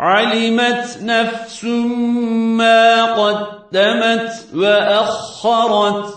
علمت نفس ما قدمت وأخرت